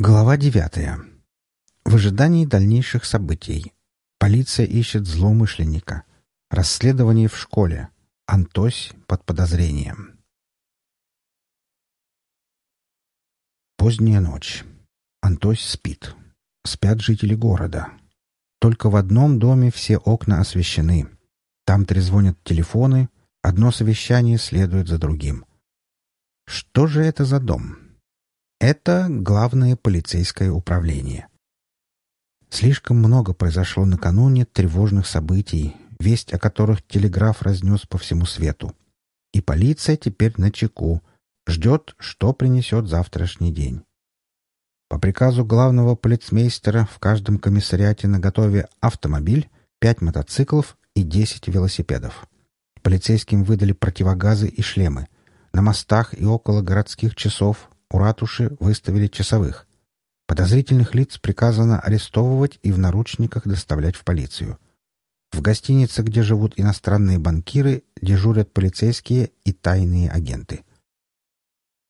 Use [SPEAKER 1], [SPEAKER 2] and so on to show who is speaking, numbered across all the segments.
[SPEAKER 1] Глава девятая. В ожидании дальнейших событий. Полиция ищет злоумышленника. Расследование в школе. Антось под подозрением. Поздняя ночь. Антось спит. Спят жители города. Только в одном доме все окна освещены. Там трезвонят телефоны, одно совещание следует за другим. Что же это за дом? Это главное полицейское управление. Слишком много произошло накануне тревожных событий, весть о которых телеграф разнес по всему свету. И полиция теперь на чеку, ждет, что принесет завтрашний день. По приказу главного полицмейстера в каждом комиссариате наготове автомобиль, пять мотоциклов и десять велосипедов. Полицейским выдали противогазы и шлемы. На мостах и около городских часов у ратуши выставили часовых. Подозрительных лиц приказано арестовывать и в наручниках доставлять в полицию. В гостинице, где живут иностранные банкиры, дежурят полицейские и тайные агенты.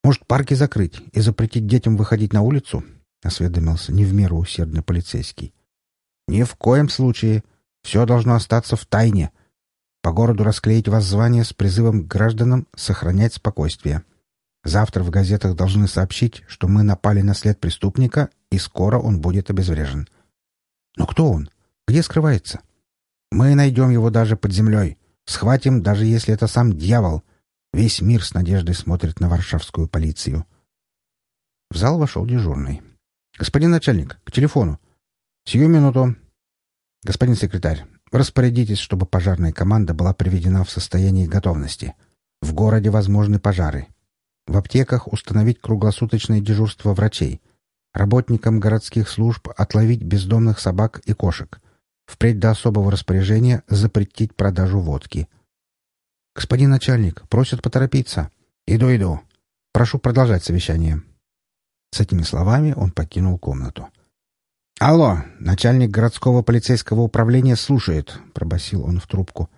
[SPEAKER 1] «Может, парки закрыть и запретить детям выходить на улицу?» — осведомился не в меру усердный полицейский. «Ни в коем случае. Все должно остаться в тайне. По городу расклеить воззвание с призывом к гражданам сохранять спокойствие. Завтра в газетах должны сообщить, что мы напали на след преступника, и скоро он будет обезврежен. Но кто он? Где скрывается? Мы найдем его даже под землей. Схватим, даже если это сам дьявол. Весь мир с надеждой смотрит на варшавскую полицию. В зал вошел дежурный. «Господин начальник, к телефону». «Сию минуту». «Господин секретарь, распорядитесь, чтобы пожарная команда была приведена в состояние готовности. В городе возможны пожары. В аптеках установить круглосуточное дежурство врачей. Работникам городских служб отловить бездомных собак и кошек. Впредь до особого распоряжения запретить продажу водки. «Господин начальник, просят поторопиться». «Иду, иду. Прошу продолжать совещание». С этими словами он покинул комнату. «Алло, начальник городского полицейского управления слушает», — пробасил он в трубку.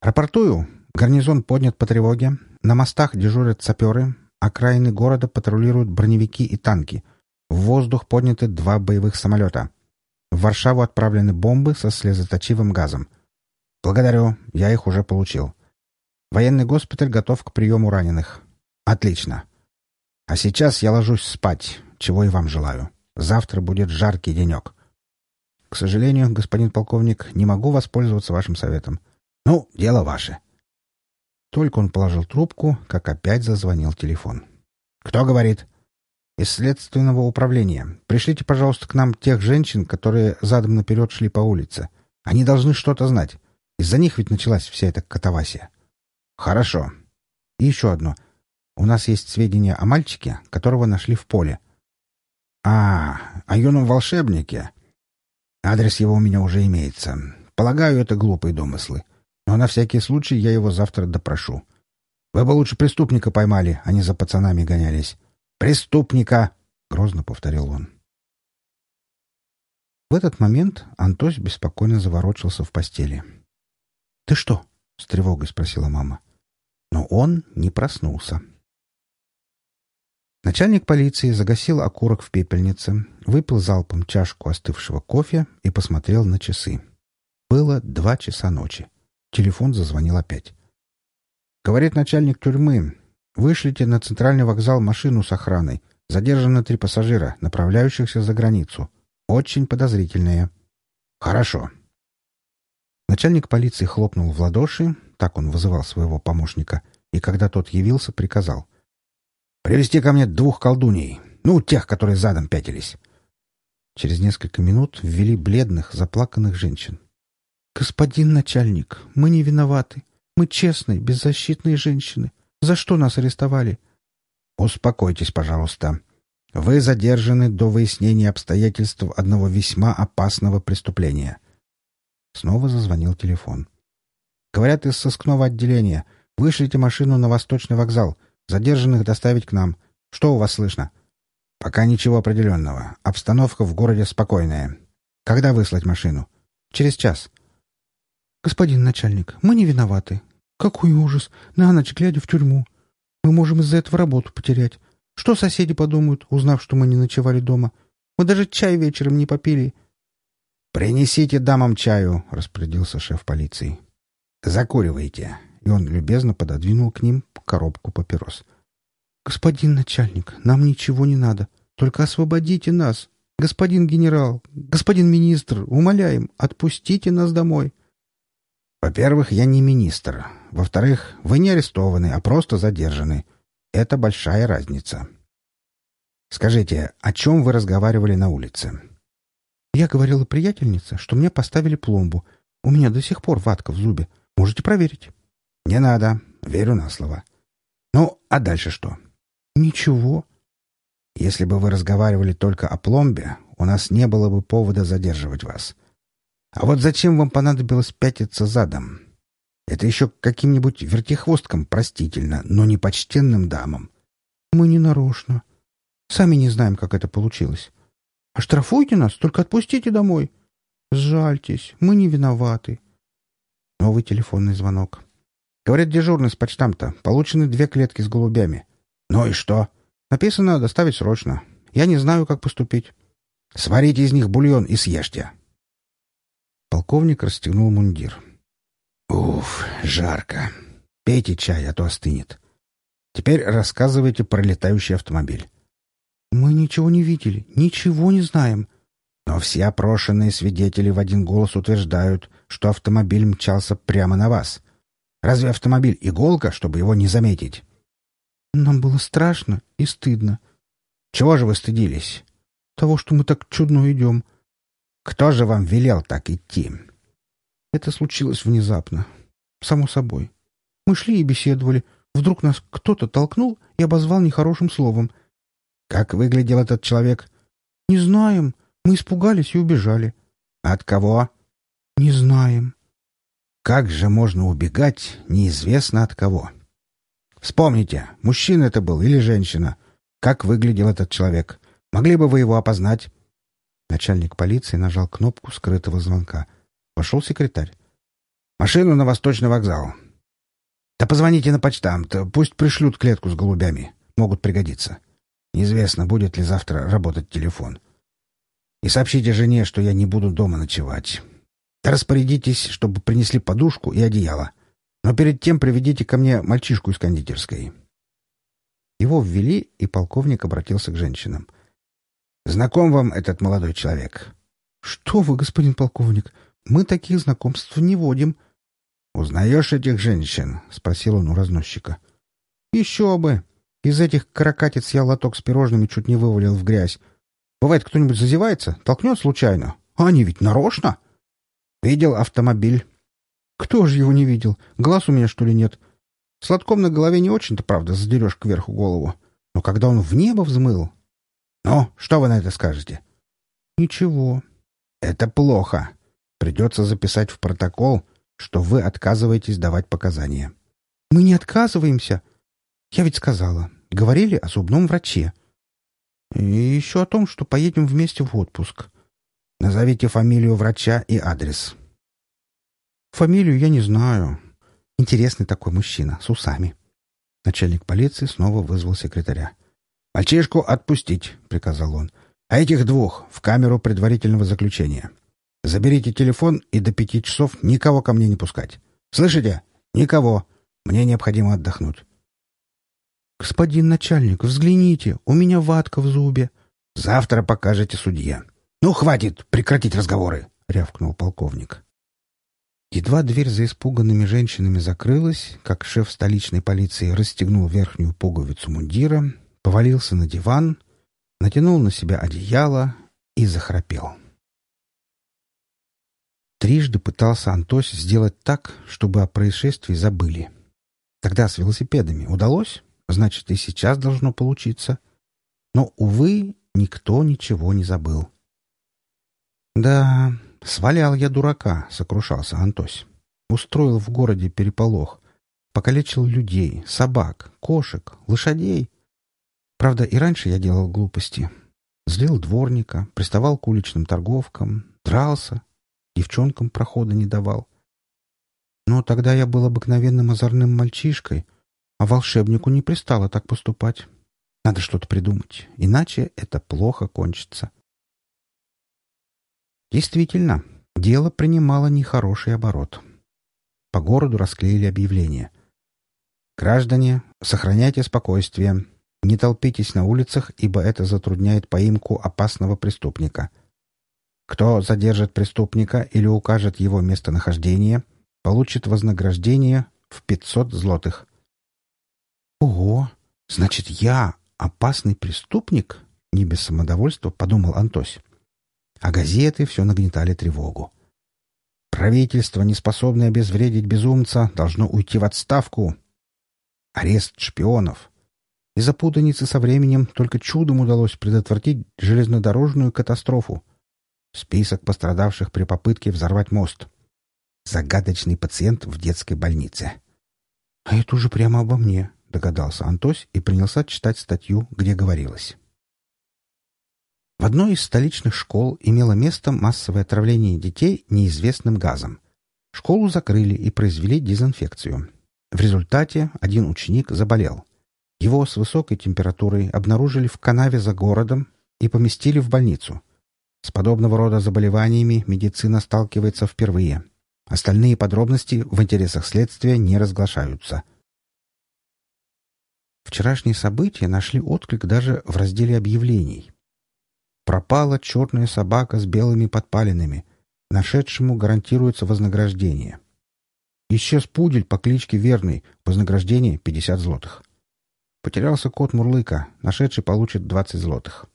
[SPEAKER 1] «Рапортую. Гарнизон поднят по тревоге. На мостах дежурят саперы. Окраины города патрулируют броневики и танки. В воздух подняты два боевых самолета. В Варшаву отправлены бомбы со слезоточивым газом. Благодарю, я их уже получил. Военный госпиталь готов к приему раненых. Отлично. А сейчас я ложусь спать, чего и вам желаю. Завтра будет жаркий денек. К сожалению, господин полковник, не могу воспользоваться вашим советом. Ну, дело ваше. Только он положил трубку, как опять зазвонил телефон. «Кто говорит?» «Из следственного управления. Пришлите, пожалуйста, к нам тех женщин, которые задом наперед шли по улице. Они должны что-то знать. Из-за них ведь началась вся эта катавасия». «Хорошо. И еще одно. У нас есть сведения о мальчике, которого нашли в поле». «А, о юном волшебнике?» «Адрес его у меня уже имеется. Полагаю, это глупые домыслы. Но на всякий случай я его завтра допрошу. Вы бы лучше преступника поймали, а не за пацанами гонялись. «Преступника!» — грозно повторил он. В этот момент Антось беспокойно заворочился в постели. «Ты что?» — с тревогой спросила мама. Но он не проснулся. Начальник полиции загасил окурок в пепельнице, выпил залпом чашку остывшего кофе и посмотрел на часы. Было два часа ночи. Телефон зазвонил опять. Говорит начальник тюрьмы. Вышлите на центральный вокзал машину с охраной. Задержаны три пассажира, направляющихся за границу. Очень подозрительные. Хорошо. Начальник полиции хлопнул в ладоши, так он вызывал своего помощника, и когда тот явился, приказал. «Привести ко мне двух колдуней. Ну, тех, которые задом пятились». Через несколько минут ввели бледных, заплаканных женщин. «Господин начальник, мы не виноваты. Мы честные, беззащитные женщины. За что нас арестовали?» «Успокойтесь, пожалуйста. Вы задержаны до выяснения обстоятельств одного весьма опасного преступления». Снова зазвонил телефон. «Говорят из сыскного отделения. Вышлите машину на Восточный вокзал. Задержанных доставить к нам. Что у вас слышно?» «Пока ничего определенного. Обстановка в городе спокойная. Когда выслать машину?» «Через час. «Господин начальник, мы не виноваты. Какой ужас! На ночь глядя в тюрьму. Мы можем из-за этого работу потерять. Что соседи подумают, узнав, что мы не ночевали дома? Мы даже чай вечером не попили.
[SPEAKER 2] «Принесите дамам чаю», — распорядился шеф полиции. «Закуривайте». И он любезно пододвинул к ним коробку папирос.
[SPEAKER 1] «Господин начальник, нам ничего не надо. Только освободите нас. Господин генерал, господин министр, умоляем, отпустите нас домой».
[SPEAKER 2] «Во-первых, я не министр. Во-вторых, вы не арестованы, а просто задержаны. Это большая разница. Скажите, о чем вы разговаривали на улице?»
[SPEAKER 1] «Я говорила приятельнице, что мне поставили пломбу. У меня до сих пор ватка в зубе. Можете проверить».
[SPEAKER 2] «Не надо. Верю на слово. Ну, а дальше что?»
[SPEAKER 1] «Ничего».
[SPEAKER 2] «Если бы вы разговаривали только о пломбе, у нас не было бы повода задерживать вас. А вот зачем вам понадобилось пятиться задом? Это еще каким-нибудь вертихвосткам простительно, но не почтенным дамам.
[SPEAKER 1] Мы не нарочно. Сами не знаем, как это получилось. Оштрафуйте нас, только отпустите домой. Сжальтесь, мы не виноваты.
[SPEAKER 2] Новый телефонный звонок. Говорят, дежурный с почтамта. Получены две клетки с голубями. Ну и что?
[SPEAKER 1] Написано доставить срочно. Я не знаю, как поступить.
[SPEAKER 2] Сварите из них бульон и съешьте. Полковник расстегнул мундир. «Уф, жарко. Пейте чай, а то остынет. Теперь рассказывайте про летающий автомобиль».
[SPEAKER 1] «Мы ничего не видели, ничего не знаем».
[SPEAKER 2] Но все опрошенные свидетели в один голос утверждают, что автомобиль мчался прямо на вас. Разве автомобиль иголка, чтобы его не заметить?
[SPEAKER 1] Нам было страшно и стыдно.
[SPEAKER 2] Чего же вы стыдились?
[SPEAKER 1] Того, что мы так чудно идем.
[SPEAKER 2] Кто же вам велел так идти?
[SPEAKER 1] Это случилось внезапно. Само собой. Мы шли и беседовали. Вдруг нас кто-то толкнул и обозвал нехорошим словом.
[SPEAKER 2] Как выглядел этот человек?
[SPEAKER 1] Не знаем. Мы испугались и убежали.
[SPEAKER 2] От кого?
[SPEAKER 1] Не знаем.
[SPEAKER 2] Как же можно убегать, неизвестно от кого? Вспомните, мужчина это был или женщина? Как выглядел этот человек? Могли бы вы его опознать?
[SPEAKER 1] Начальник полиции нажал кнопку скрытого звонка. Вошел секретарь.
[SPEAKER 2] «Машину на Восточный вокзал». «Да позвоните на почтамт. Пусть пришлют клетку с голубями. Могут пригодиться. Неизвестно, будет ли завтра работать телефон. И сообщите жене, что я не буду дома ночевать. Да распорядитесь, чтобы принесли подушку и одеяло. Но перед тем приведите ко мне мальчишку из кондитерской».
[SPEAKER 1] Его ввели, и полковник обратился к женщинам.
[SPEAKER 2] Знаком вам этот молодой человек?
[SPEAKER 1] Что вы, господин полковник, мы таких знакомств не водим.
[SPEAKER 2] Узнаешь этих женщин? спросил он у разносчика.
[SPEAKER 1] Еще бы. Из этих каракатиц я лоток с пирожными чуть не вывалил в грязь. Бывает, кто-нибудь зазевается, толкнет случайно. А они ведь нарочно.
[SPEAKER 2] Видел автомобиль.
[SPEAKER 1] Кто же его не видел? Глаз у меня, что ли, нет? Сладком на голове не очень-то, правда, задерешь кверху голову. Но когда он в небо взмыл,
[SPEAKER 2] «Ну, что вы на это скажете?»
[SPEAKER 1] «Ничего».
[SPEAKER 2] «Это плохо. Придется записать в протокол, что вы отказываетесь давать показания».
[SPEAKER 1] «Мы не отказываемся. Я ведь сказала. Говорили о зубном враче. И еще о том, что поедем вместе в отпуск.
[SPEAKER 2] Назовите фамилию врача и адрес».
[SPEAKER 1] «Фамилию я не знаю. Интересный такой мужчина, с усами». Начальник полиции снова вызвал секретаря.
[SPEAKER 2] «Мальчишку отпустить», — приказал он. «А этих двух в камеру предварительного заключения. Заберите телефон и до пяти часов никого ко мне не пускать. Слышите? Никого. Мне необходимо отдохнуть».
[SPEAKER 1] «Господин начальник, взгляните, у меня ватка в зубе».
[SPEAKER 2] «Завтра покажете судье». «Ну, хватит прекратить разговоры», — рявкнул полковник.
[SPEAKER 1] Едва дверь за испуганными женщинами закрылась, как шеф столичной полиции расстегнул верхнюю пуговицу мундира, повалился на диван, натянул на себя одеяло и захрапел. Трижды пытался Антось сделать так, чтобы о происшествии забыли. Тогда с велосипедами удалось, значит, и сейчас должно получиться. Но, увы, никто ничего не забыл. «Да, свалял я дурака», — сокрушался Антось. «Устроил в городе переполох. Покалечил людей, собак, кошек, лошадей. Правда, и раньше я делал глупости. Злил дворника, приставал к уличным торговкам, дрался, девчонкам прохода не давал. Но тогда я был обыкновенным озорным мальчишкой, а волшебнику не пристало так поступать. Надо что-то придумать, иначе это плохо кончится. Действительно, дело принимало нехороший оборот. По городу расклеили объявление. «Граждане, сохраняйте спокойствие. Не толпитесь на улицах, ибо это затрудняет поимку опасного преступника. Кто задержит преступника или укажет его местонахождение, получит вознаграждение в 500 злотых». «Ого! Значит, я опасный преступник?» — не без самодовольства подумал Антось. А газеты все нагнетали тревогу. Правительство, не способное обезвредить безумца, должно уйти в отставку. Арест шпионов. Из-за путаницы со временем только чудом удалось предотвратить железнодорожную катастрофу. Список пострадавших при попытке взорвать мост. Загадочный пациент в детской больнице. «А это уже прямо обо мне», — догадался Антось и принялся читать статью, где говорилось. В одной из столичных школ имело место массовое отравление детей неизвестным газом. Школу закрыли и произвели дезинфекцию. В результате один ученик заболел. Его с высокой температурой обнаружили в канаве за городом и поместили в больницу. С подобного рода заболеваниями медицина сталкивается впервые. Остальные подробности в интересах следствия не разглашаются. Вчерашние события нашли отклик даже в разделе объявлений. Пропала черная собака с белыми подпалинами. Нашедшему гарантируется вознаграждение. Исчез пудель по кличке Верный. Вознаграждение — 50 злотых. Потерялся кот Мурлыка. Нашедший получит 20 злотых.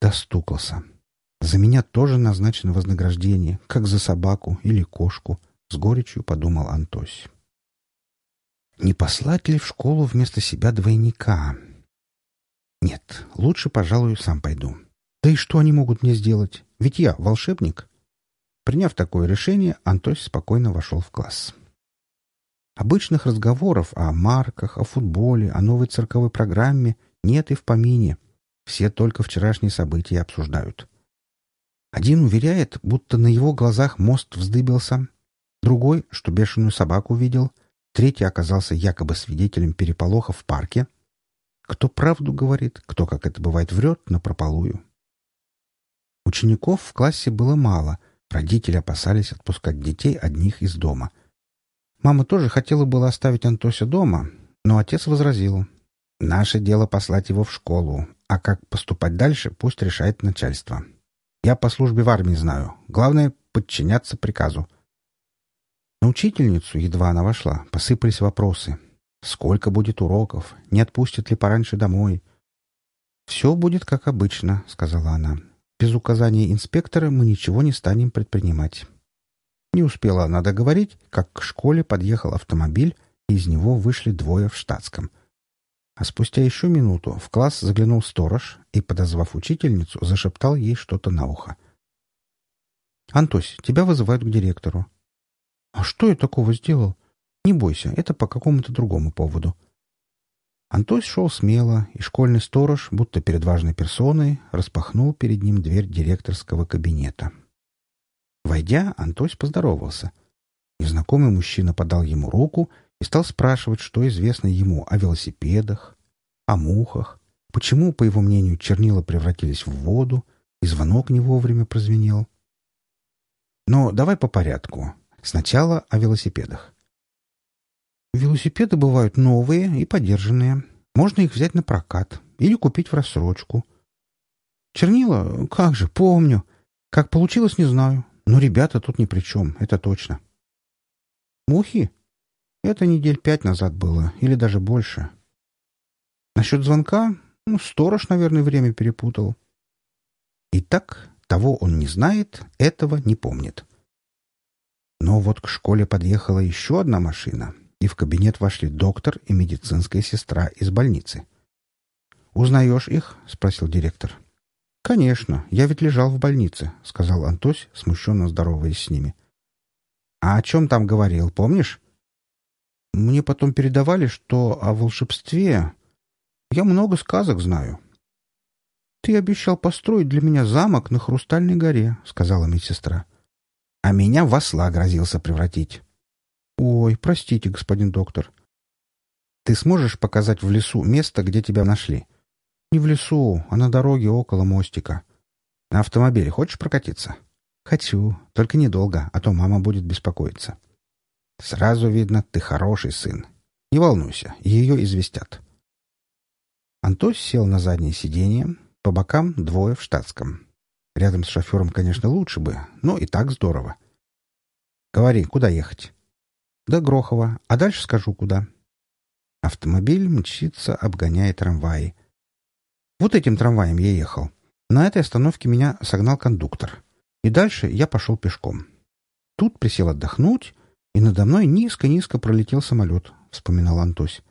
[SPEAKER 1] Достукался. За меня тоже назначено вознаграждение, как за собаку или кошку, — с горечью подумал Антось. Не послать ли в школу вместо себя двойника? Нет, лучше, пожалуй, сам пойду. Да и что они могут мне сделать? Ведь я волшебник. Приняв такое решение, Антось спокойно вошел в класс. Обычных разговоров о марках, о футболе, о новой цирковой программе нет и в помине. Все только вчерашние события обсуждают. Один уверяет, будто на его глазах мост вздыбился, другой, что бешеную собаку видел, третий оказался якобы свидетелем переполоха в парке. Кто правду говорит, кто, как это бывает, врет напропалую. Учеников в классе было мало, родители опасались отпускать детей одних из дома. Мама тоже хотела было оставить Антося дома, но отец возразил. «Наше дело послать его в школу, а как поступать дальше, пусть решает начальство. Я по службе в армии знаю. Главное — подчиняться приказу». На учительницу, едва она вошла, посыпались вопросы. Сколько будет уроков? Не отпустят ли пораньше домой? «Все будет как обычно», — сказала она. Без указания инспектора мы ничего не станем предпринимать. Не успела она договорить, как к школе подъехал автомобиль, и из него вышли двое в штатском. А спустя еще минуту в класс заглянул сторож и, подозвав учительницу, зашептал ей что-то на ухо. «Антось, тебя вызывают к директору». «А что я такого сделал?» «Не бойся, это по какому-то другому поводу». Антось шел смело, и школьный сторож, будто перед важной персоной, распахнул перед ним дверь директорского кабинета. Войдя, Антось поздоровался. Незнакомый мужчина подал ему руку и стал спрашивать, что известно ему о велосипедах, о мухах, почему, по его мнению, чернила превратились в воду, и звонок не вовремя прозвенел. Но давай по порядку. Сначала о велосипедах. Велосипеды бывают новые и подержанные. Можно их взять на прокат или купить в рассрочку. Чернила? Как же, помню. Как получилось, не знаю. Но ребята тут ни при чем, это точно. Мухи? Это недель пять назад было, или даже больше. Насчет звонка? Ну, сторож, наверное, время перепутал. Итак, того он не знает, этого не помнит. Но вот к школе подъехала еще одна машина — и в кабинет вошли доктор и медицинская сестра из больницы. «Узнаешь их?» — спросил директор. «Конечно, я ведь лежал в больнице», — сказал Антось, смущенно здороваясь с ними. «А о чем там говорил, помнишь?» «Мне потом передавали, что о волшебстве... Я много сказок знаю». «Ты обещал построить для меня замок на Хрустальной горе», — сказала медсестра. «А меня в осла грозился превратить». «Ой, простите, господин доктор». «Ты сможешь показать в лесу место, где тебя нашли? «Не в лесу, а на дороге около мостика. На автомобиле хочешь прокатиться?» «Хочу, только недолго, а то мама будет беспокоиться». «Сразу видно, ты хороший сын. Не волнуйся, ее известят». Антось сел на заднее сиденье, по бокам двое в штатском. Рядом с шофером, конечно, лучше бы, но и так здорово. «Говори, куда ехать?» «До Грохова, а дальше скажу, куда». Автомобиль мчится, обгоняя трамваи. Вот этим трамваем я ехал. На этой остановке меня согнал кондуктор. И дальше я пошел пешком. Тут присел отдохнуть, и надо мной низко-низко пролетел самолет, — вспоминал Антось.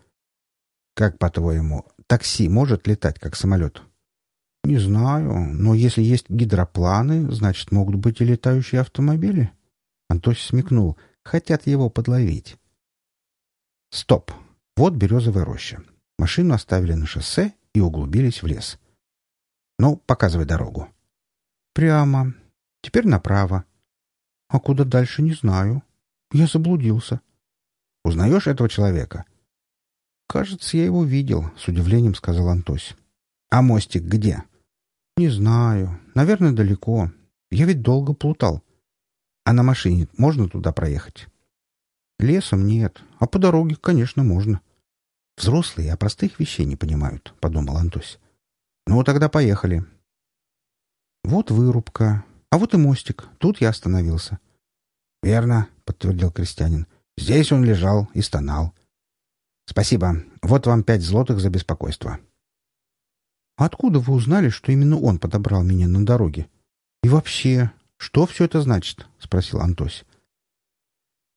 [SPEAKER 1] — Как, по-твоему, такси может летать, как самолет? — Не знаю, но если есть гидропланы, значит, могут быть и летающие автомобили. Антось смекнул. Хотят его подловить. Стоп. Вот березовая роща. Машину оставили на шоссе и углубились в лес. Ну, показывай дорогу. Прямо. Теперь направо. А куда дальше, не знаю. Я заблудился. Узнаешь этого человека? Кажется, я его видел, с удивлением сказал Антось. А мостик где? Не знаю. Наверное, далеко. Я ведь долго плутал. А на машине можно туда проехать? Лесом нет, а по дороге, конечно, можно. Взрослые о простых вещей не понимают, подумал Антось. Ну, тогда поехали. Вот вырубка, а вот и мостик. Тут я остановился. Верно, подтвердил крестьянин. Здесь он лежал и стонал. Спасибо. Вот вам пять злотых за беспокойство. Откуда вы узнали, что именно он подобрал меня на дороге? И вообще, что все это значит? спросил Антось.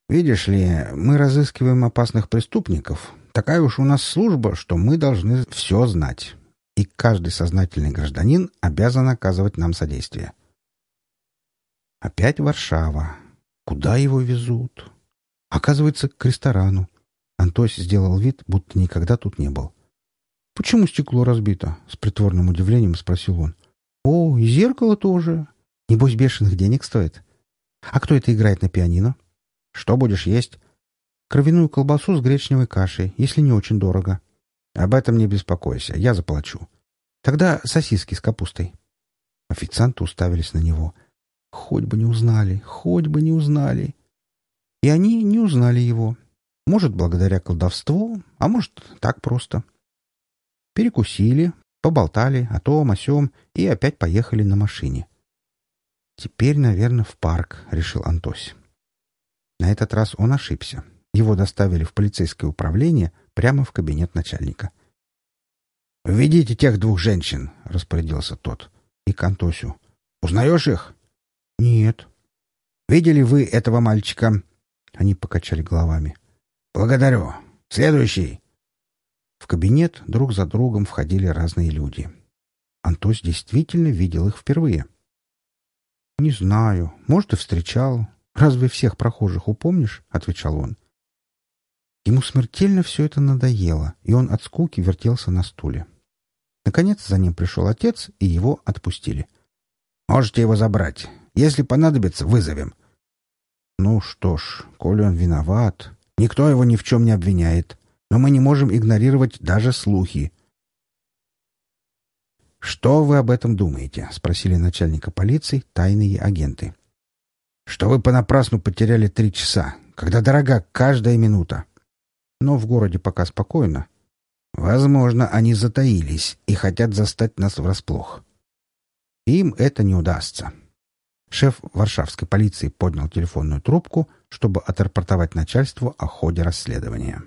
[SPEAKER 1] Видишь ли, мы разыскиваем опасных преступников. Такая уж у нас служба, что мы должны все знать. И каждый сознательный гражданин обязан оказывать нам содействие. Опять Варшава. Куда его везут? Оказывается, к ресторану. Антось сделал вид, будто никогда тут не был. «Почему стекло разбито?» — с притворным удивлением спросил он. «О, и зеркало тоже. Небось, бешеных денег стоит. А кто это играет на пианино?» «Что будешь есть?» «Кровяную колбасу с гречневой кашей, если не очень дорого». «Об этом не беспокойся, я заплачу». «Тогда сосиски с капустой». Официанты уставились на него. «Хоть бы не узнали, хоть бы не узнали». И они не узнали его. Может, благодаря колдовству, а может, так просто. Перекусили, поболтали о том, о сём и опять поехали на машине. «Теперь, наверное, в парк», — решил Антось. На этот раз он ошибся. Его доставили в полицейское управление прямо в кабинет начальника. «Введите тех двух женщин», — распорядился тот. И к Антосю. «Узнаешь их?» «Нет». «Видели вы этого мальчика?» Они покачали головами. «Благодарю. Следующий». В кабинет друг за другом входили разные люди. Антос действительно видел их впервые. «Не знаю. Может, и встречал. Разве всех прохожих упомнишь?» — отвечал он. Ему смертельно все это надоело, и он от скуки вертелся на стуле. Наконец за ним пришел отец, и его отпустили. «Можете его забрать. Если понадобится, вызовем». «Ну что ж, коли он виноват, никто его ни в чем не обвиняет, но мы не можем игнорировать даже слухи». «Что вы об этом думаете?» — спросили начальника полиции тайные агенты. «Что вы понапрасну потеряли три часа, когда дорога каждая минута?» Но в городе пока спокойно. Возможно, они затаились и хотят застать нас врасплох. Им это не удастся. Шеф варшавской полиции поднял телефонную трубку, чтобы отрапортовать начальству о ходе расследования.